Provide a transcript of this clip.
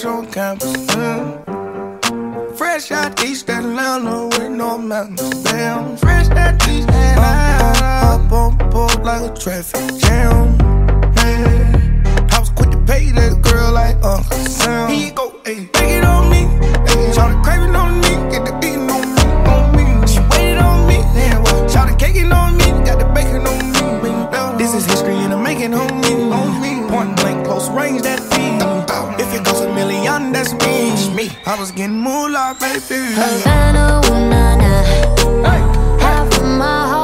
fresh on campus. Mm. Fresh out East Atlanta with no mountains. Damn, fresh out East Atlanta. Up, up, up on the pole like a traffic jam. Man, I was quick to pay that girl like Uncle Sam. He go, hey, take it on me. Hey, Try to crave it on young, that's me. me. I was getting moolah, baby. Havana, ooh, na na. Hey, of my heart.